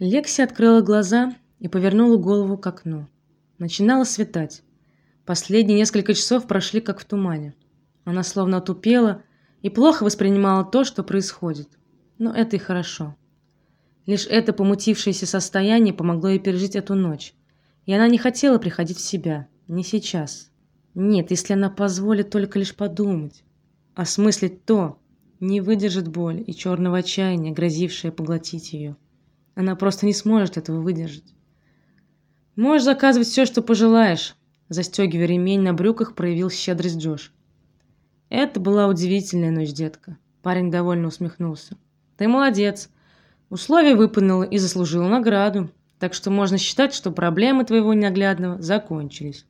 Лекси открыла глаза и повернула голову к окну. Начинало светать. Последние несколько часов прошли как в тумане. Она словно отупела и плохо воспринимала то, что происходит. Но это и хорошо. Лишь это помутившееся состояние помогло ей пережить эту ночь. И она не хотела приходить в себя, не сейчас. Нет, если она позволит только лишь подумать, осмыслить то, не выдержит боль и черного отчаяния, грозившее поглотить ее. Она просто не сможет этого выдержать. Можешь заказывать все, что пожелаешь, застегивая ремень на брюках, проявил щедрость Джош. Это была удивительная ночь, детка. Парень довольно усмехнулся. Ты молодец. Условия выполнила и заслужила награду. Так что можно считать, что проблемы твоего ненаглядного закончились.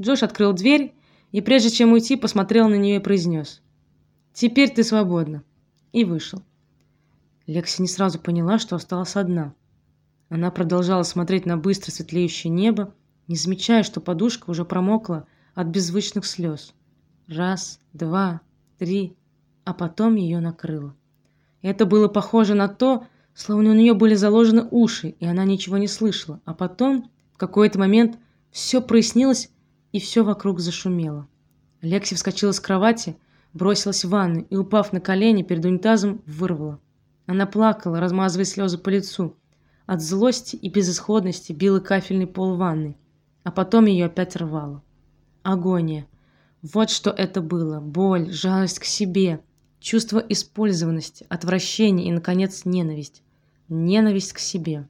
Джош открыл дверь и прежде чем уйти, посмотрел на нее и произнес: "Теперь ты свободна". И вышел. Лекси не сразу поняла, что осталась одна. Она продолжала смотреть на быстро светлеющее небо, не замечая, что подушка уже промокла от беззвучных слез. Раз, два, три, а потом ее накрыло. Это было похоже на то, словно у нее были заложены уши, и она ничего не слышала. А потом, в какой-то момент, все прояснилось, и все вокруг зашумело. Лекси вскочила с кровати, бросилась в ванну и, упав на колени перед унитазом, вырвала. Она плакала, размазывая слезы по лицу. От злости и безысходности била кафельный пол ванны, а потом ее опять рвало. Агония. Вот что это было: боль, жалость к себе, чувство использованности, отвращение и наконец ненависть. Ненависть к себе.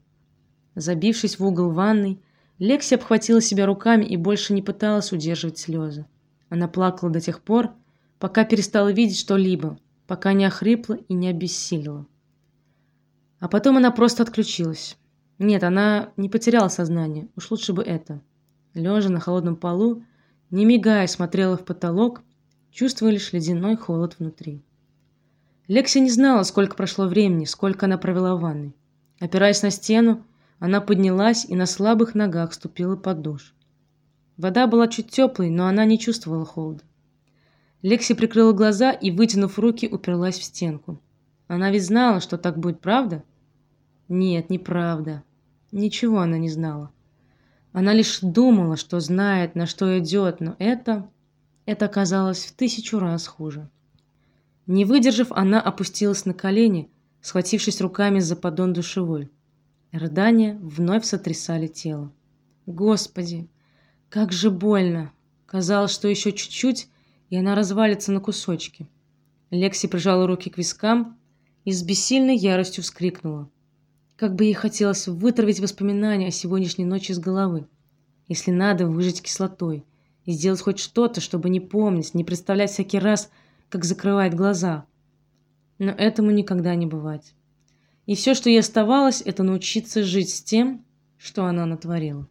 Забившись в угол ванной, Лекси обхватила себя руками и больше не пыталась удерживать слезы. Она плакала до тех пор, пока перестала видеть что-либо, пока не охрипла и не обессилила. А потом она просто отключилась. Нет, она не потеряла сознание. Уж лучше бы это. Лежа на холодном полу, не мигая, смотрела в потолок, чувствуя лишь ледяной холод внутри. Лекси не знала, сколько прошло времени, сколько она провела в ванной. Опираясь на стену, она поднялась и на слабых ногах ступила под душ. Вода была чуть теплой, но она не чувствовала холода. Лекси прикрыла глаза и, вытянув руки, уперлась в стенку. Она ведь знала, что так будет, правда? Нет, неправда. Ничего она не знала. Она лишь думала, что знает, на что идет, но это это оказалось в тысячу раз хуже. Не выдержав, она опустилась на колени, схватившись руками за поддон душевой. Рыдания вновь сотрясали тело. Господи, как же больно! Казалось, что еще чуть-чуть, и она развалится на кусочки. Лекси прижала руки к вискам и с бессильной яростью вскрикнула. Как бы ей хотелось вытравить воспоминания о сегодняшней ночи из головы. Если надо, выжать кислотой и сделать хоть что-то, чтобы не помнить, не представлять всякий раз, как закрывает глаза. Но этому никогда не бывать. И все, что ей оставалось, это научиться жить с тем, что она натворила.